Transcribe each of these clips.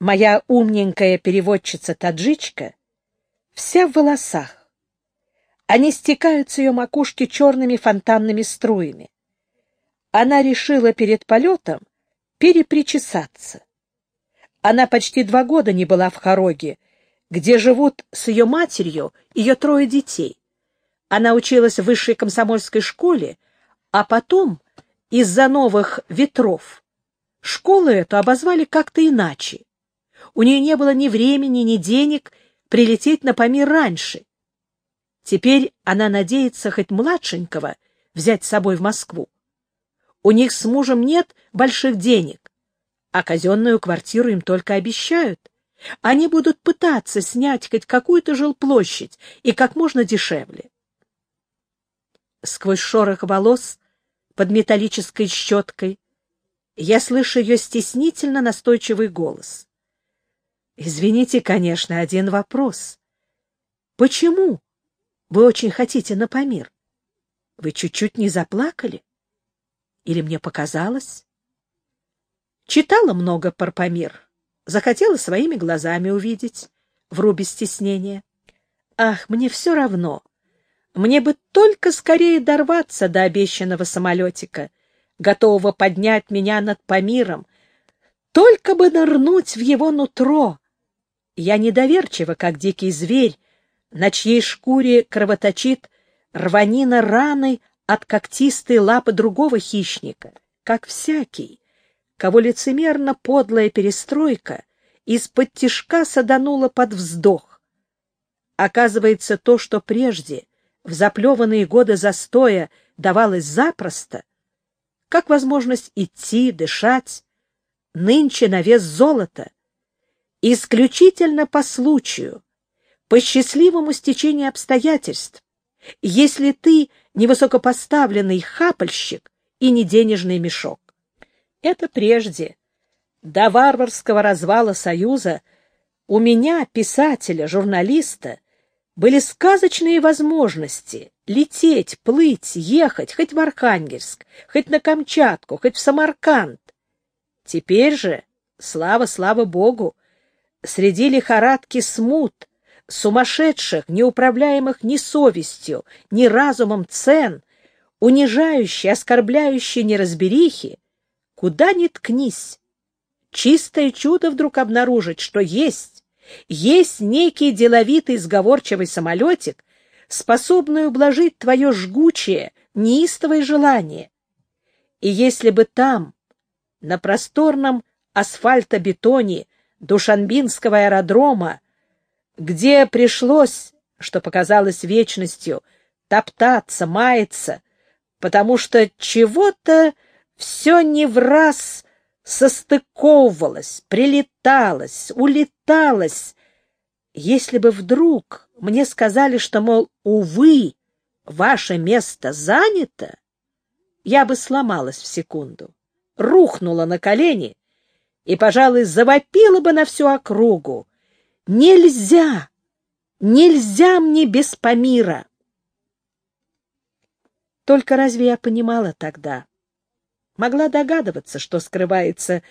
Моя умненькая переводчица-таджичка вся в волосах. Они стекают с ее макушки черными фонтанными струями. Она решила перед полетом перепричесаться. Она почти два года не была в Хороге, где живут с ее матерью ее трое детей. Она училась в высшей комсомольской школе, а потом, из-за новых ветров, школу эту обозвали как-то иначе. У нее не было ни времени, ни денег прилететь на Памир раньше. Теперь она надеется хоть младшенького взять с собой в Москву. У них с мужем нет больших денег, а казенную квартиру им только обещают. Они будут пытаться снять хоть какую-то жилплощадь и как можно дешевле. Сквозь шорох волос под металлической щеткой я слышу ее стеснительно настойчивый голос. Извините, конечно, один вопрос. Почему вы очень хотите на Памир? Вы чуть-чуть не заплакали? Или мне показалось? Читала много про Памир. Захотела своими глазами увидеть. Вру без стеснения. Ах, мне все равно. Мне бы только скорее дорваться до обещанного самолетика, готового поднять меня над Памиром, только бы нырнуть в его нутро, я недоверчива, как дикий зверь, на чьей шкуре кровоточит рванина раны от когтистой лапы другого хищника, как всякий, кого лицемерно подлая перестройка из-под тишка саданула под вздох. Оказывается, то, что прежде, в заплеванные годы застоя, давалось запросто, как возможность идти, дышать, нынче на вес золота — исключительно по случаю, по счастливому стечению обстоятельств, если ты не высокопоставленный хапальщик и не денежный мешок. Это прежде, до варварского развала Союза, у меня, писателя, журналиста, были сказочные возможности лететь, плыть, ехать хоть в Архангельск, хоть на Камчатку, хоть в Самарканд. Теперь же, слава, слава Богу, среди лихорадки смут, сумасшедших, неуправляемых ни совестью, ни разумом цен, унижающей, оскорбляющей неразберихи, куда ни ткнись, чистое чудо вдруг обнаружить, что есть, есть некий деловитый сговорчивый самолетик, способный ублажить твое жгучее, неистовое желание. И если бы там, на просторном асфальтобетоне, Душанбинского аэродрома, где пришлось, что показалось вечностью, топтаться, маяться, потому что чего-то все не в раз состыковывалось, прилеталось, улеталось. Если бы вдруг мне сказали, что, мол, увы, ваше место занято, я бы сломалась в секунду, рухнула на колени и, пожалуй, завопила бы на всю округу. Нельзя! Нельзя мне без Памира! Только разве я понимала тогда? Могла догадываться, что скрывается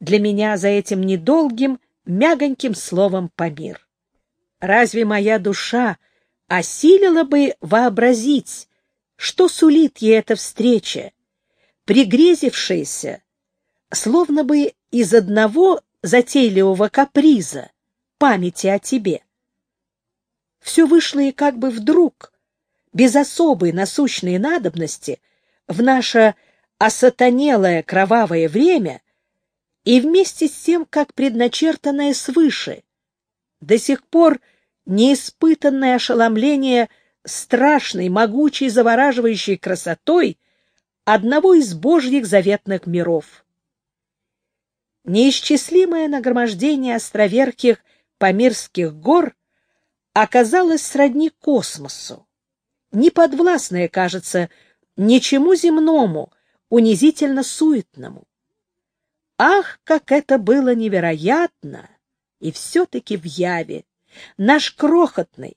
для меня за этим недолгим, мягоньким словом «Памир». Разве моя душа осилила бы вообразить, что сулит ей эта встреча, пригрезившаяся, словно бы из одного затейливого каприза, памяти о тебе. Все вышло и как бы вдруг, без особой насущной надобности, в наше осатанелое кровавое время и вместе с тем, как предначертанное свыше, до сих пор неиспытанное ошеломление страшной, могучей, завораживающей красотой одного из божьих заветных миров неисчислимое нагромождение островерхих Памирских гор оказалось сродни космосу, неподвластное, кажется, ничему земному, унизительно суетному. Ах, как это было невероятно! И все-таки в яве наш крохотный,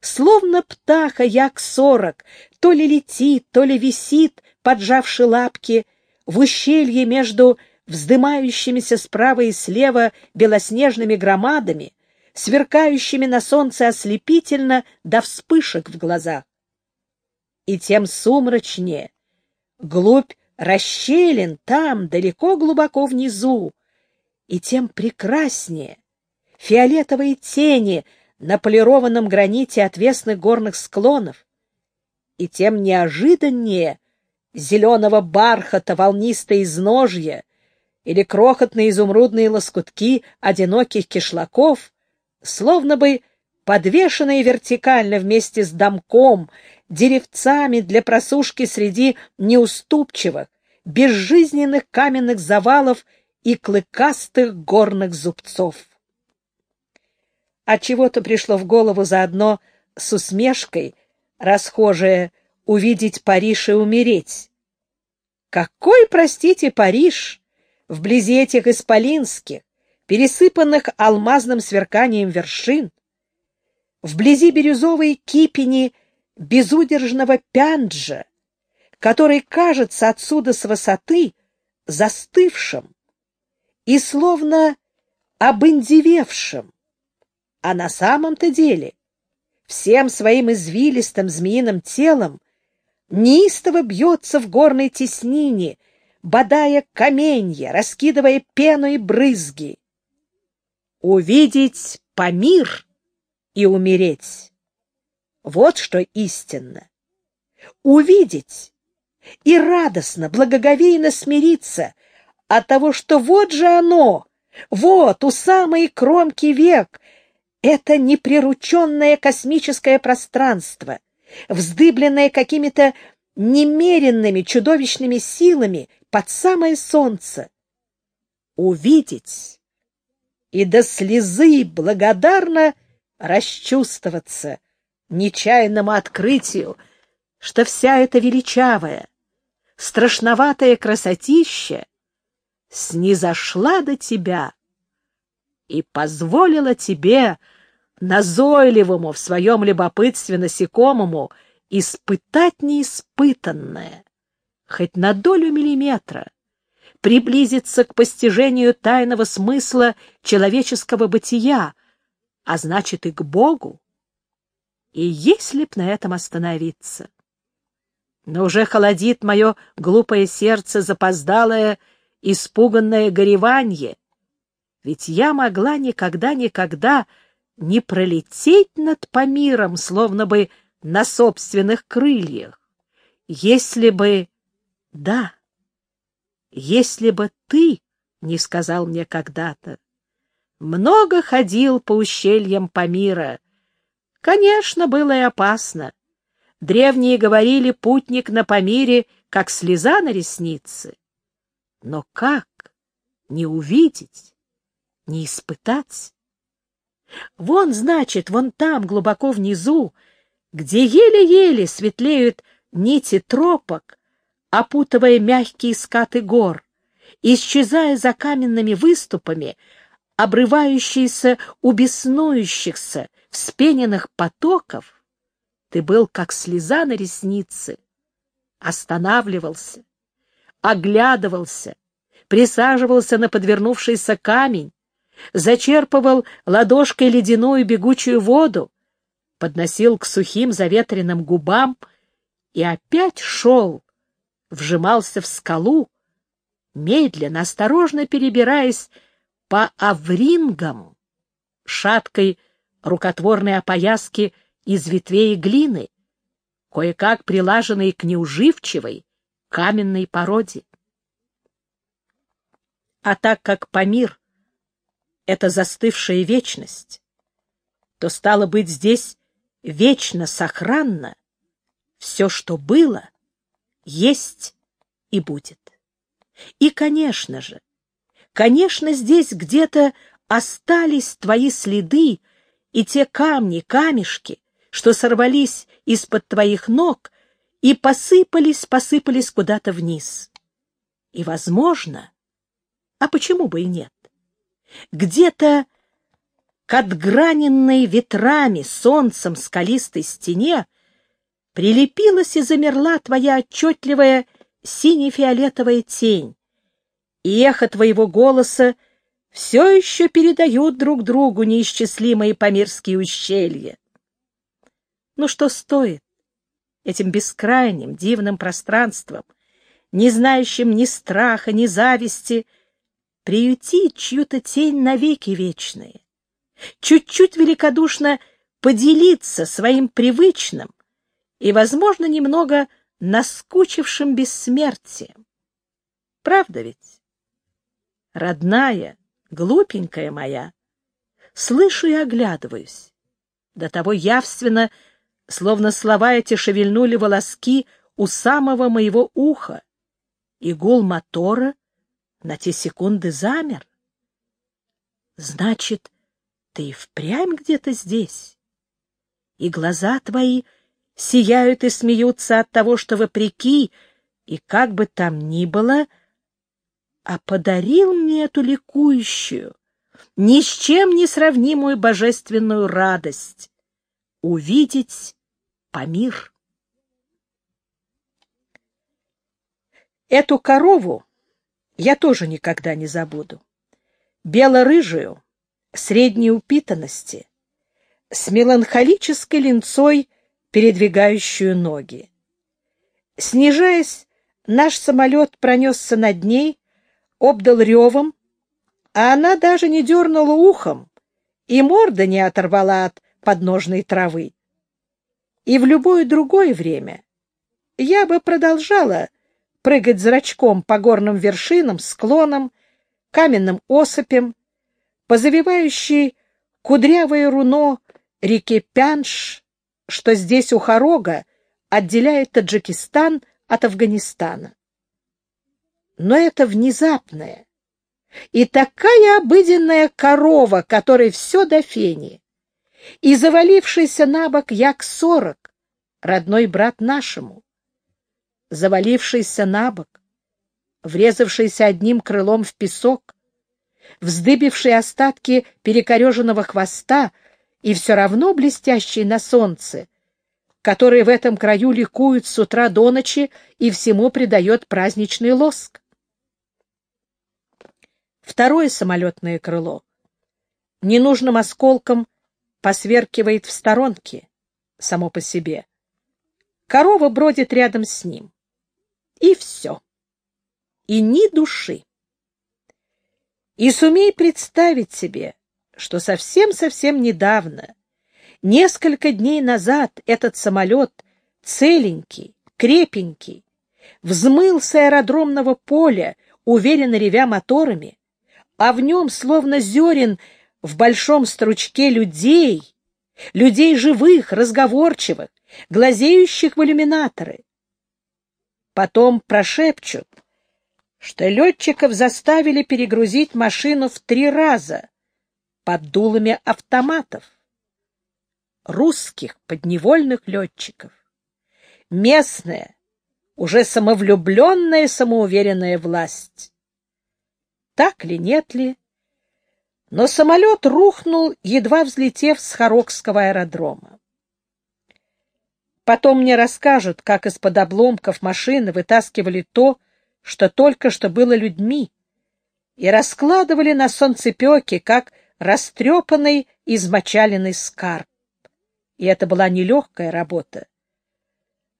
словно птаха Як-сорок, то ли летит, то ли висит, поджавши лапки, в ущелье между вздымающимися справа и слева белоснежными громадами, сверкающими на солнце ослепительно до вспышек в глазах. И тем сумрачнее, глубь расщелин там, далеко глубоко внизу, и тем прекраснее. Фиолетовые тени на полированном граните отвесных горных склонов, и тем неожиданнее зеленого бархата волнистое изножья или крохотные изумрудные лоскутки одиноких кишлаков, словно бы подвешенные вертикально вместе с домком, деревцами для просушки среди неуступчивых, безжизненных каменных завалов и клыкастых горных зубцов. От чего то пришло в голову заодно с усмешкой, расхожее увидеть Париж и умереть. Какой, простите, Париж вблизи этих исполинских, пересыпанных алмазным сверканием вершин, вблизи бирюзовой кипени безудержного пянджа, который кажется отсюда с высоты застывшим и словно обындевевшим, а на самом-то деле всем своим извилистым змеиным телом неистово бьется в горной теснине, бодая каменья, раскидывая пену и брызги. Увидеть Памир и умереть — вот что истинно. Увидеть и радостно, благоговейно смириться от того, что вот же оно, вот у самой кромки век, это неприрученное космическое пространство, вздыбленное какими-то немеренными чудовищными силами под самое солнце. Увидеть и до слезы благодарно расчувствоваться нечаянному открытию, что вся эта величавая, страшноватая красотища снизошла до тебя и позволила тебе, назойливому в своем любопытстве насекомому, испытать неиспытанное, хоть на долю миллиметра, приблизиться к постижению тайного смысла человеческого бытия, а значит и к Богу. И если б на этом остановиться? Но уже холодит мое глупое сердце запоздалое, испуганное гореванье, ведь я могла никогда-никогда не пролететь над Памиром, словно бы на собственных крыльях, если бы... Да, если бы ты не сказал мне когда-то, много ходил по ущельям Памира. Конечно, было и опасно. Древние говорили, путник на Памире, как слеза на реснице. Но как не увидеть, не испытать? Вон, значит, вон там, глубоко внизу, где еле-еле светлеют нити тропок, опутывая мягкие скаты гор, исчезая за каменными выступами, обрывающиеся у беснующихся, вспененных потоков, ты был как слеза на реснице, останавливался, оглядывался, присаживался на подвернувшийся камень, зачерпывал ладошкой ледяную бегучую воду, подносил к сухим заветренным губам и опять шел, вжимался в скалу, медленно, осторожно перебираясь по аврингам, шаткой рукотворной опояски из ветвей и глины, кое-как прилаженной к неуживчивой каменной породе. А так как Памир — это застывшая вечность, то, стало быть, здесь вечно сохранно все, что было, есть и будет. И, конечно же, конечно, здесь где-то остались твои следы и те камни, камешки, что сорвались из-под твоих ног и посыпались, посыпались куда-то вниз. И, возможно, а почему бы и нет? Где-то к отграненной ветрами солнцем скалистой стене прилепилась и замерла твоя отчетливая сине-фиолетовая тень, и эхо твоего голоса все еще передают друг другу неисчислимые памирские ущелья. Ну что стоит этим бескрайним, дивным пространством, не знающим ни страха, ни зависти, приютить чью-то тень навеки вечные, чуть-чуть великодушно поделиться своим привычным и, возможно, немного наскучившим бессмертием. Правда ведь? Родная, глупенькая моя, слышу и оглядываюсь. До того явственно, словно слова эти шевельнули волоски у самого моего уха, и гул мотора на те секунды замер. Значит, ты впрямь где-то здесь, и глаза твои сияют и смеются от того, что вопреки, и как бы там ни было, а подарил мне эту ликующую, ни с чем не сравнимую божественную радость — увидеть Памир. Эту корову я тоже никогда не забуду. Бело-рыжую, средней упитанности, с меланхолической линцой, передвигающую ноги. Снижаясь, наш самолет пронесся над ней, обдал ревом, а она даже не дернула ухом и морда не оторвала от подножной травы. И в любое другое время я бы продолжала прыгать зрачком по горным вершинам, склонам, каменным осыпям, по завивающей кудрявое руно реке Пянш, что здесь у Хорога отделяет Таджикистан от Афганистана. Но это внезапная и такая обыденная корова, которой все до фени, и завалившийся на бок Як-сорок, родной брат нашему, завалившийся на бок, врезавшийся одним крылом в песок, вздыбивший остатки перекореженного хвоста и все равно блестящий на солнце, который в этом краю ликует с утра до ночи и всему придает праздничный лоск. Второе самолетное крыло ненужным осколком посверкивает в сторонке, само по себе. Корова бродит рядом с ним. И все. И ни души. И сумей представить себе, что совсем-совсем недавно, несколько дней назад, этот самолет, целенький, крепенький, взмыл с аэродромного поля, уверенно ревя моторами, а в нем, словно зерен, в большом стручке людей, людей живых, разговорчивых, глазеющих в иллюминаторы. Потом прошепчут, что летчиков заставили перегрузить машину в три раза под дулами автоматов. Русских подневольных летчиков. Местная, уже самовлюбленная, самоуверенная власть. Так ли, нет ли? Но самолет рухнул, едва взлетев с Харокского аэродрома. Потом мне расскажут, как из-под обломков машины вытаскивали то, что только что было людьми, и раскладывали на солнцепеке, как растрепанный, измочаленный скарб. И это была нелегкая работа.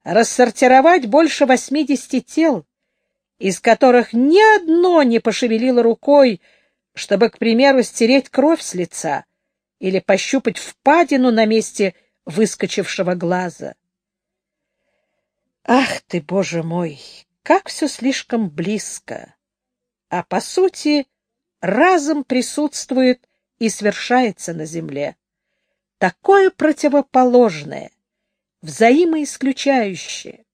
Рассортировать больше восьмидесяти тел, из которых ни одно не пошевелило рукой, чтобы, к примеру, стереть кровь с лица или пощупать впадину на месте выскочившего глаза. Ах ты, Боже мой, как все слишком близко, а по сути разом присутствует и свершается на земле. Такое противоположное, взаимоисключающее.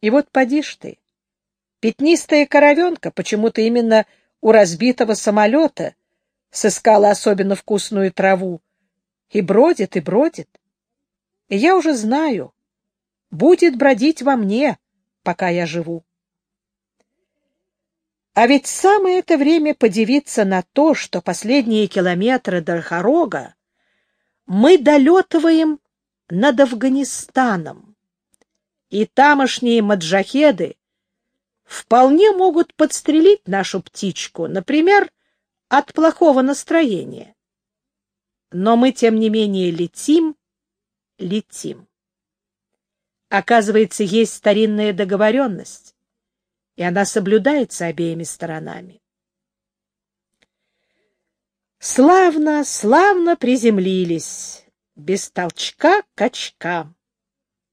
И вот поди ж ты, пятнистая коровенка почему-то именно у разбитого самолета сыскала особенно вкусную траву и бродит, и бродит. И я уже знаю, будет бродить во мне, пока я живу. А ведь самое это время подивиться на то, что последние километры до Хорога мы долетываем над Афганистаном, и тамошние маджахеды вполне могут подстрелить нашу птичку, например, от плохого настроения. Но мы, тем не менее, летим, летим. Оказывается, есть старинная договоренность, и она соблюдается обеими сторонами. Славно, славно приземлились, без толчка качка,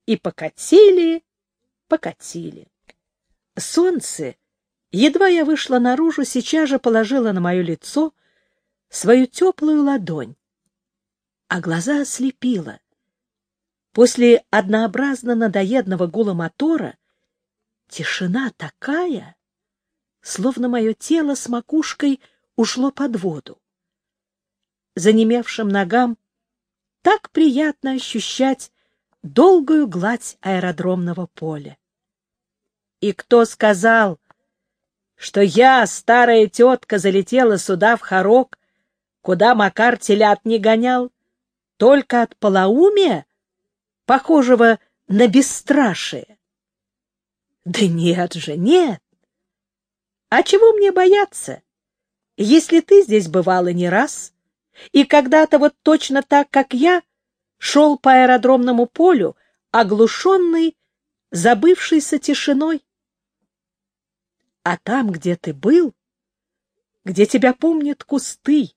и покатили, покатили. Солнце, едва я вышла наружу, сейчас же положило на мое лицо свою теплую ладонь, а глаза ослепило. После однообразно надоедного гула мотора тишина такая, словно мое тело с макушкой ушло под воду. Занемевшим ногам так приятно ощущать долгую гладь аэродромного поля. И кто сказал, что я, старая тетка, залетела сюда в хорок, куда Макар телят не гонял, только от полоумия, похожего на бесстрашие? Да нет же, нет. А чего мне бояться, если ты здесь бывала не раз, и когда-то вот точно так, как я, шел по аэродромному полю, оглушенный, забывшийся тишиной? А там, где ты был, где тебя помнят кусты,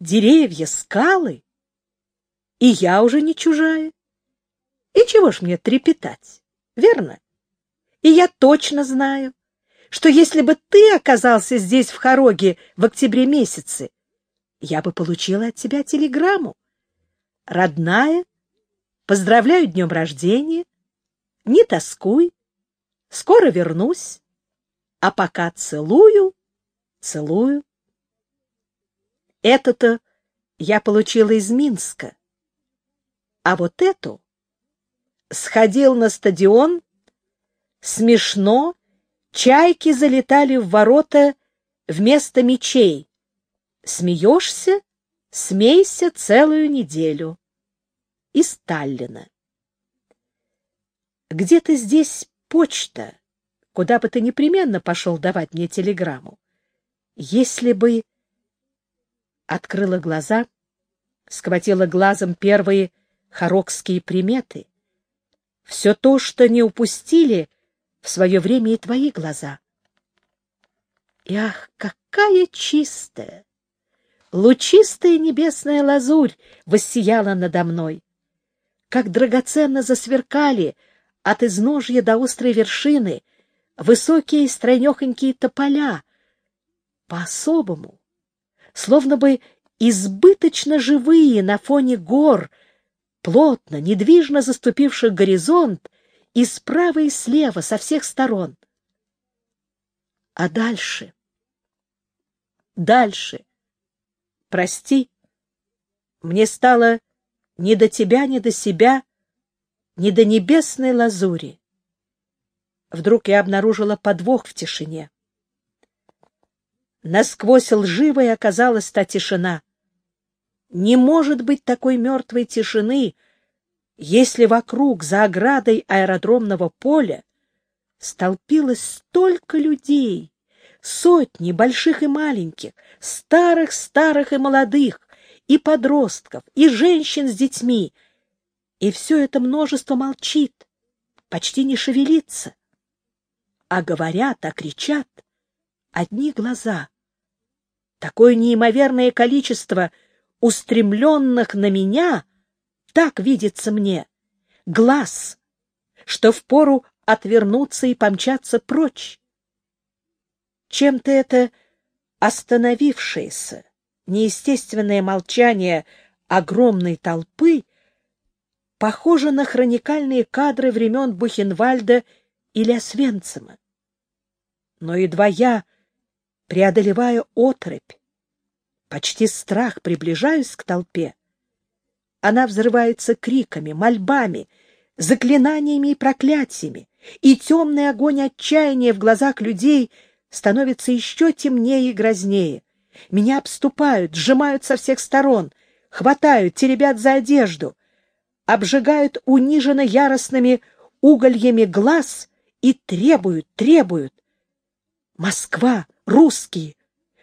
деревья, скалы, и я уже не чужая. И чего ж мне трепетать, верно? И я точно знаю, что если бы ты оказался здесь, в Хороге, в октябре месяце, я бы получила от тебя телеграмму. Родная, поздравляю днем рождения, не тоскуй, скоро вернусь. А пока целую, целую. Это-то я получила из Минска. А вот эту сходил на стадион, смешно, чайки залетали в ворота вместо мечей. Смеешься, смейся целую неделю. Из Таллина. Где-то здесь почта куда бы ты непременно пошел давать мне телеграмму. Если бы... Открыла глаза, схватила глазом первые хорокские приметы. Все то, что не упустили в свое время и твои глаза. И ах, какая чистая, лучистая небесная лазурь воссияла надо мной! Как драгоценно засверкали от изножья до острой вершины — высокие стройнехонькие тополя, по-особому, словно бы избыточно живые на фоне гор, плотно, недвижно заступивших горизонт, и справа и слева, со всех сторон. А дальше? Дальше. Прости, мне стало ни до тебя, ни до себя, ни до небесной лазури. Вдруг я обнаружила подвох в тишине. Насквозь лживой оказалась та тишина. Не может быть такой мертвой тишины, если вокруг, за оградой аэродромного поля, столпилось столько людей, сотни больших и маленьких, старых-старых и молодых, и подростков, и женщин с детьми, и все это множество молчит, почти не шевелится а говорят, а кричат одни глаза. Такое неимоверное количество устремленных на меня, так видится мне, глаз, что впору отвернуться и помчаться прочь. Чем-то это остановившееся, неестественное молчание огромной толпы похоже на хроникальные кадры времен Бухенвальда или Освенцима. Но едва я, преодолевая отрыбь, почти страх приближаюсь к толпе, она взрывается криками, мольбами, заклинаниями и проклятиями, и темный огонь отчаяния в глазах людей становится еще темнее и грознее. Меня обступают, сжимают со всех сторон, хватают, теребят за одежду, обжигают униженно яростными угольями глаз и требуют, требуют. Москва, русские,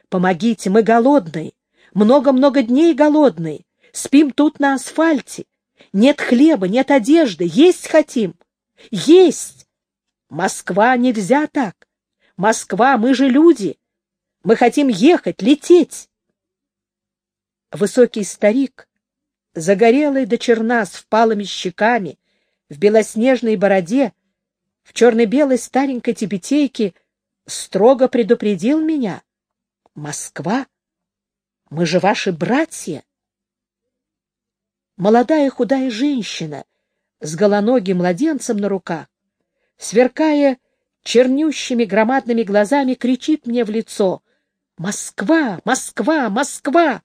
помогите, мы голодные, много-много дней голодные, спим тут на асфальте, нет хлеба, нет одежды, есть хотим, есть. Москва, нельзя так. Москва, мы же люди, мы хотим ехать, лететь. Высокий старик, загорелый до черна с впалыми щеками, в белоснежной бороде, в черно-белой старенькой тибетейке, строго предупредил меня. «Москва? Мы же ваши братья!» Молодая худая женщина с голоногим младенцем на руках, сверкая чернющими громадными глазами, кричит мне в лицо «Москва! Москва! Москва!»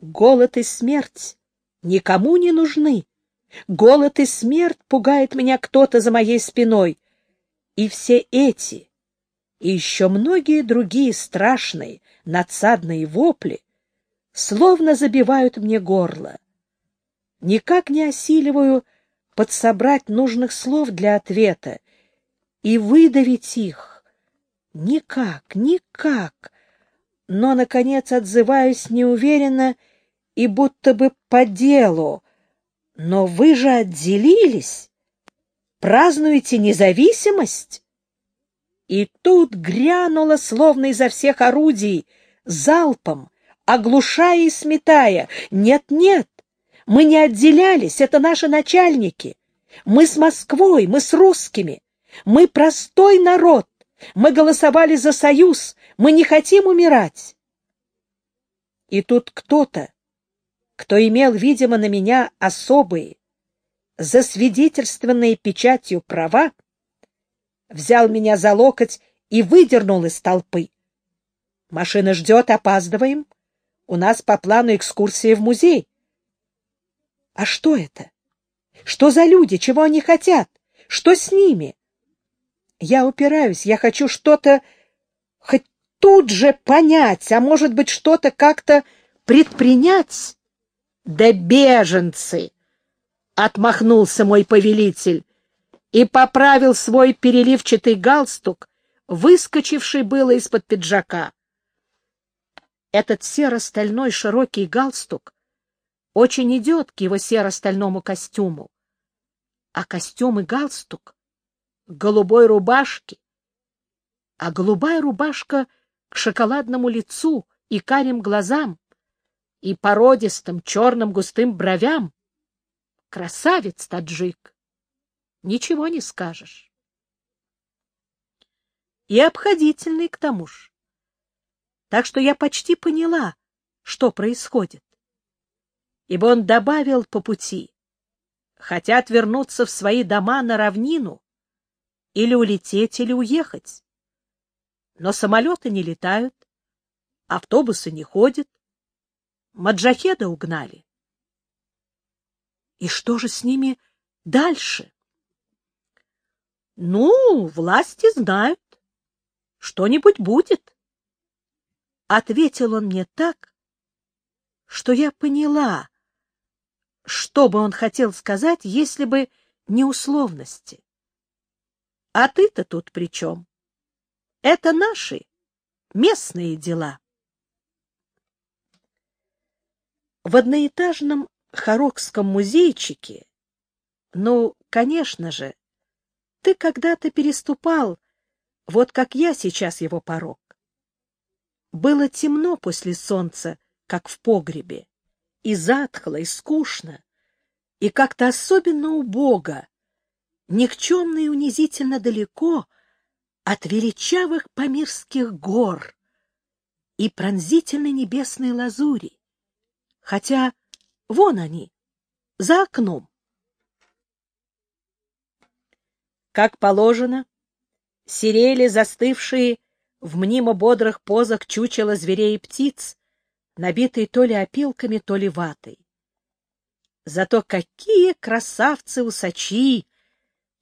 Голод и смерть никому не нужны. Голод и смерть пугает меня кто-то за моей спиной. И все эти, и еще многие другие страшные, надсадные вопли, словно забивают мне горло. Никак не осиливаю подсобрать нужных слов для ответа и выдавить их. Никак, никак. Но, наконец, отзываюсь неуверенно и будто бы по делу. Но вы же отделились, празднуете независимость. И тут грянуло, словно изо всех орудий, залпом, оглушая и сметая. Нет-нет, мы не отделялись, это наши начальники. Мы с Москвой, мы с русскими. Мы простой народ. Мы голосовали за союз. Мы не хотим умирать. И тут кто-то, кто имел, видимо, на меня особые, засвидетельствованные печатью права, взял меня за локоть и выдернул из толпы. Машина ждет, опаздываем. У нас по плану экскурсия в музей. А что это? Что за люди? Чего они хотят? Что с ними? Я упираюсь, я хочу что-то хоть тут же понять, а может быть, что-то как-то предпринять. Да беженцы! Отмахнулся мой повелитель и поправил свой переливчатый галстук, выскочивший было из-под пиджака. Этот серо-стальной широкий галстук очень идет к его серо-стальному костюму. А костюм и галстук голубой рубашке, а голубая рубашка к шоколадному лицу и карим глазам, и породистым черным густым бровям. Красавец таджик! Ничего не скажешь. И обходительный к тому ж. Так что я почти поняла, что происходит ибо он добавил по пути, хотят вернуться в свои дома на равнину, или улететь, или уехать. Но самолеты не летают, автобусы не ходят, маджахеда угнали. И что же с ними дальше? Ну, власти знают. Что-нибудь будет. Ответил он мне так, что я поняла, что бы он хотел сказать, если бы не условности. А ты-то тут при чем? Это наши местные дела. В одноэтажном Харокском музейчике, ну, конечно же, ты когда-то переступал, вот как я сейчас его порог. Было темно после солнца, как в погребе и затхло, и скучно, и как-то особенно убого, никчемно и унизительно далеко от величавых памирских гор и пронзительной небесной лазури, хотя вон они, за окном. Как положено, серели застывшие в мнимо бодрых позах чучела зверей и птиц, набитый то ли опилками, то ли ватой. Зато какие красавцы-усачи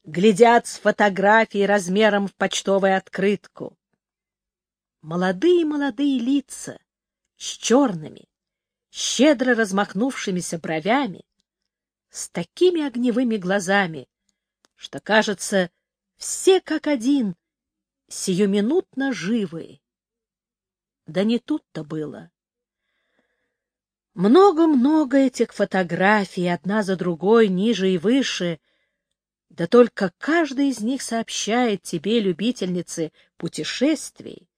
глядят с фотографией размером в почтовую открытку. Молодые-молодые лица с черными, щедро размахнувшимися бровями, с такими огневыми глазами, что, кажется, все как один сиюминутно живы. Да не тут-то было. Много-много этих фотографий, одна за другой, ниже и выше, да только каждый из них сообщает тебе, любительнице путешествий,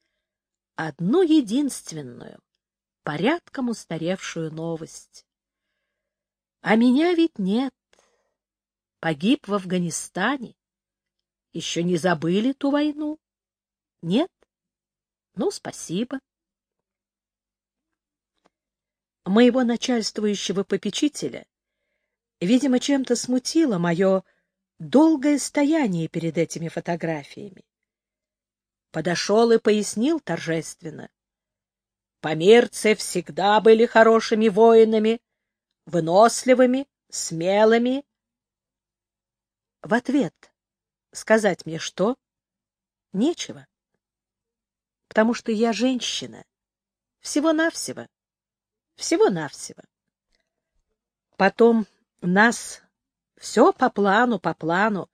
одну единственную, порядком устаревшую новость. А меня ведь нет. Погиб в Афганистане. Еще не забыли ту войну? Нет? Ну, спасибо. Моего начальствующего попечителя, видимо, чем-то смутило мое долгое стояние перед этими фотографиями. Подошел и пояснил торжественно. Померцы всегда были хорошими воинами, выносливыми, смелыми. В ответ сказать мне что? Нечего. Потому что я женщина. Всего-навсего. Всего-навсего. Потом нас все по плану, по плану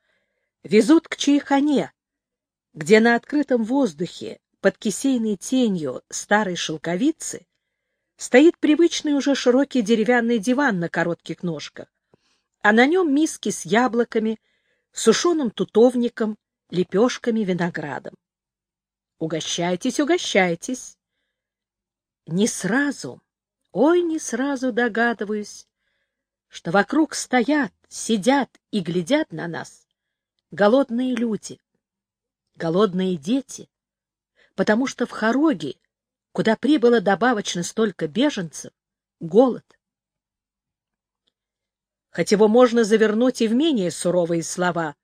везут к Чайхане, где на открытом воздухе под кисейной тенью старой шелковицы стоит привычный уже широкий деревянный диван на коротких ножках, а на нем миски с яблоками, сушеным тутовником, лепешками, виноградом. Угощайтесь, угощайтесь. Не сразу, ой, не сразу догадываюсь, что вокруг стоят, сидят и глядят на нас голодные люди, голодные дети, потому что в Хороге, куда прибыло добавочно столько беженцев, голод. Хоть его можно завернуть и в менее суровые слова,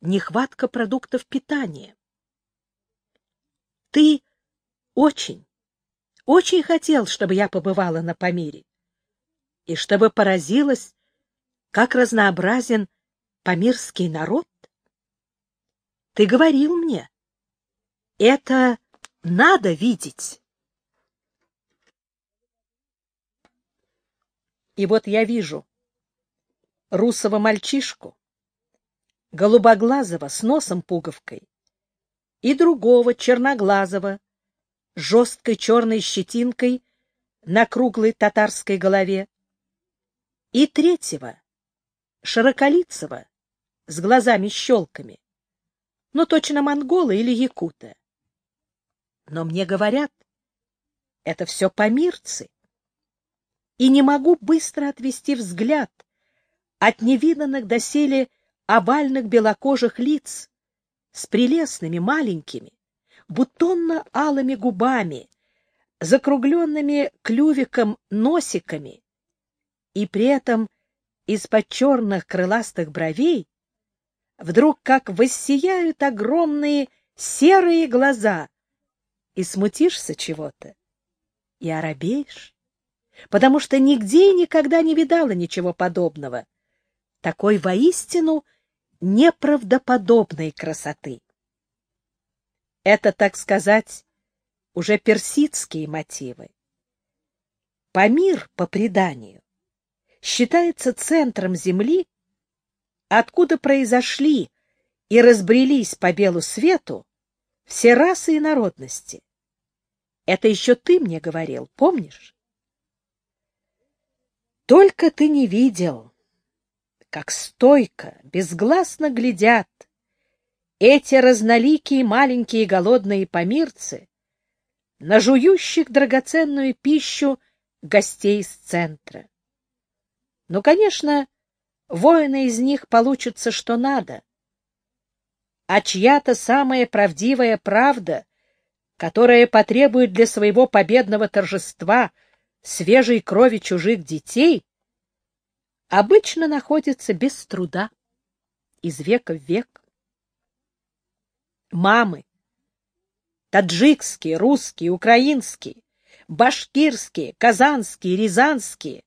нехватка продуктов питания. Ты очень, очень хотел, чтобы я побывала на Памире, и чтобы поразилась, как разнообразен памирский народ. Ты говорил мне, это надо видеть. И вот я вижу русого мальчишку, голубоглазого с носом-пуговкой, и другого черноглазого, жесткой черной щетинкой на круглой татарской голове, и третьего, широколицего, с глазами-щелками, но точно монгола или якута. Но мне говорят, это все помирцы. И не могу быстро отвести взгляд от невиданных доселе овальных белокожих лиц с прелестными маленькими, бутонно-алыми губами, закругленными клювиком носиками, и при этом из-под черных крыластых бровей вдруг как воссияют огромные серые глаза, и смутишься чего-то, и оробеешь, потому что нигде и никогда не видала ничего подобного, такой воистину неправдоподобной красоты. Это, так сказать, уже персидские мотивы. Памир, по преданию, считается центром Земли, откуда произошли и разбрелись по белу свету все расы и народности. Это еще ты мне говорил, помнишь? Только ты не видел, как стойко, безгласно глядят эти разноликие маленькие голодные помирцы на жующих драгоценную пищу гостей из центра. Ну, конечно, воины из них получится что надо, а чья-то самая правдивая правда, которая потребует для своего победного торжества свежей крови чужих детей, обычно находится без труда, из века в век. Мамы, таджикские, русские, украинские, башкирские, казанские, рязанские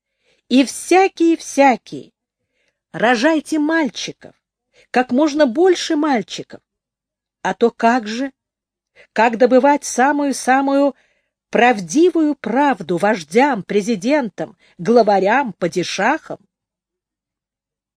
и всякие-всякие, рожайте мальчиков, как можно больше мальчиков. А то как же? Как добывать самую-самую правдивую правду вождям, президентам, главарям, падишахам?